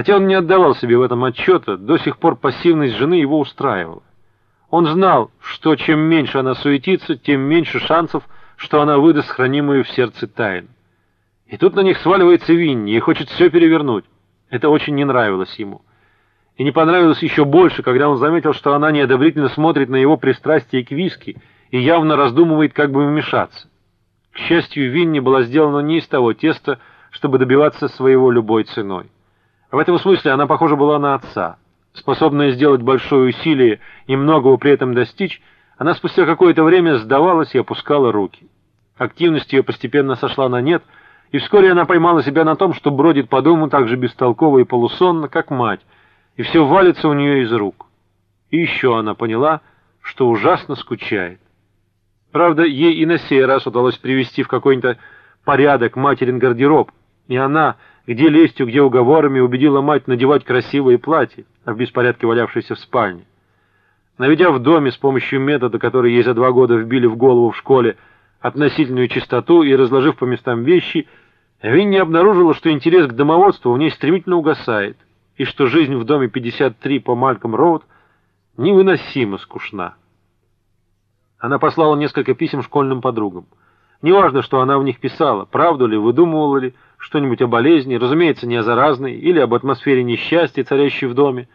Хотя он не отдавал себе в этом отчета, до сих пор пассивность жены его устраивала. Он знал, что чем меньше она суетится, тем меньше шансов, что она выдаст хранимую в сердце тайну. И тут на них сваливается Винни и хочет все перевернуть. Это очень не нравилось ему. И не понравилось еще больше, когда он заметил, что она неодобрительно смотрит на его пристрастие к виски и явно раздумывает, как бы вмешаться. К счастью, Винни была сделана не из того теста, чтобы добиваться своего любой ценой. В этом смысле она похожа была на отца. Способная сделать большое усилие и многого при этом достичь, она спустя какое-то время сдавалась и опускала руки. Активность ее постепенно сошла на нет, и вскоре она поймала себя на том, что бродит по дому так же бестолково и полусонно, как мать, и все валится у нее из рук. И еще она поняла, что ужасно скучает. Правда, ей и на сей раз удалось привести в какой-нибудь порядок материн гардероб, и она, где лестью, где уговорами, убедила мать надевать красивые платья, а в беспорядке валявшиеся в спальне. Наведя в доме с помощью метода, который ей за два года вбили в голову в школе, относительную чистоту и разложив по местам вещи, Винни обнаружила, что интерес к домоводству в ней стремительно угасает, и что жизнь в доме 53 по Мальком-Роуд невыносимо скучна. Она послала несколько писем школьным подругам. Неважно, что она в них писала, правду ли, выдумывала ли, что-нибудь о болезни, разумеется, не о заразной, или об атмосфере несчастья, царящей в доме.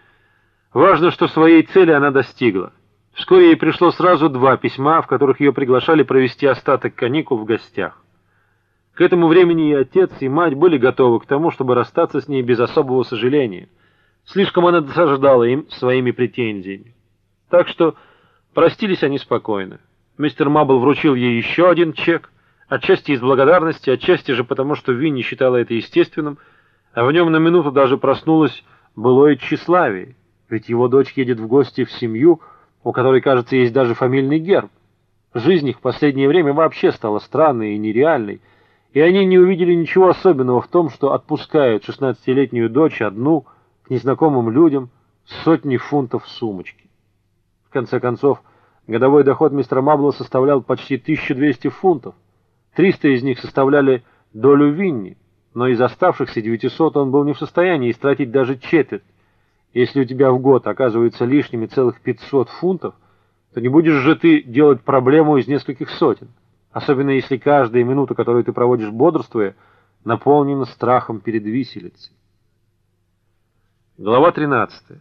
Важно, что своей цели она достигла. Вскоре ей пришло сразу два письма, в которых ее приглашали провести остаток каникул в гостях. К этому времени и отец, и мать были готовы к тому, чтобы расстаться с ней без особого сожаления. Слишком она досаждала им своими претензиями. Так что простились они спокойно. Мистер Мабл вручил ей еще один чек, отчасти из благодарности, отчасти же потому, что Винни считала это естественным, а в нем на минуту даже проснулось былое тщеславие, ведь его дочь едет в гости в семью, у которой, кажется, есть даже фамильный герб. Жизнь их в последнее время вообще стала странной и нереальной, и они не увидели ничего особенного в том, что отпускают шестнадцатилетнюю дочь одну к незнакомым людям сотни фунтов в сумочке. В конце концов, годовой доход мистера Мабла составлял почти 1200 фунтов. 300 из них составляли долю Винни, но из оставшихся 900 он был не в состоянии истратить даже четверть. Если у тебя в год оказывается лишними целых 500 фунтов, то не будешь же ты делать проблему из нескольких сотен, особенно если каждая минута, которую ты проводишь бодрствуя, наполнена страхом перед виселицей. Глава 13.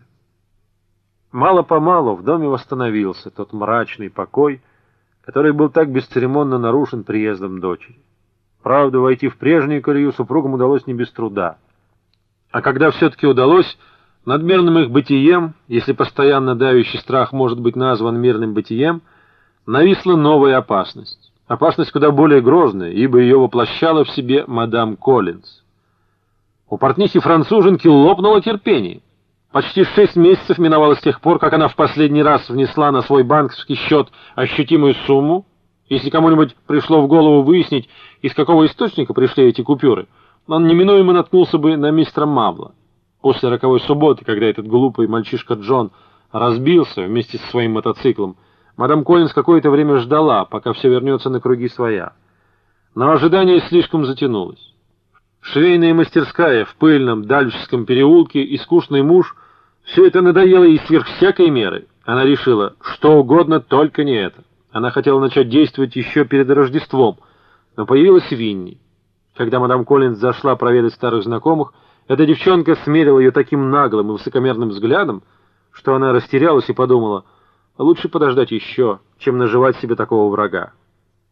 Мало-помалу в доме восстановился тот мрачный покой, который был так бесцеремонно нарушен приездом дочери. Правда, войти в прежнюю колею супругам удалось не без труда. А когда все-таки удалось, Надмирным их бытием, если постоянно давящий страх может быть назван мирным бытием, нависла новая опасность. Опасность куда более грозная, ибо ее воплощала в себе мадам Коллинз. У портнихи-француженки лопнуло терпение. Почти шесть месяцев миновало с тех пор, как она в последний раз внесла на свой банковский счет ощутимую сумму. Если кому-нибудь пришло в голову выяснить, из какого источника пришли эти купюры, он неминуемо наткнулся бы на мистера Мабла. После роковой субботы, когда этот глупый мальчишка Джон разбился вместе со своим мотоциклом, мадам Коллинз какое-то время ждала, пока все вернется на круги своя. Но ожидание слишком затянулось. Швейная мастерская в пыльном Дальческом переулке и скучный муж — все это надоело ей сверх всякой меры. Она решила, что угодно, только не это. Она хотела начать действовать еще перед Рождеством, но появилась Винни. Когда мадам Коллинз зашла проведать старых знакомых, эта девчонка смерила ее таким наглым и высокомерным взглядом, что она растерялась и подумала, лучше подождать еще, чем наживать себе такого врага.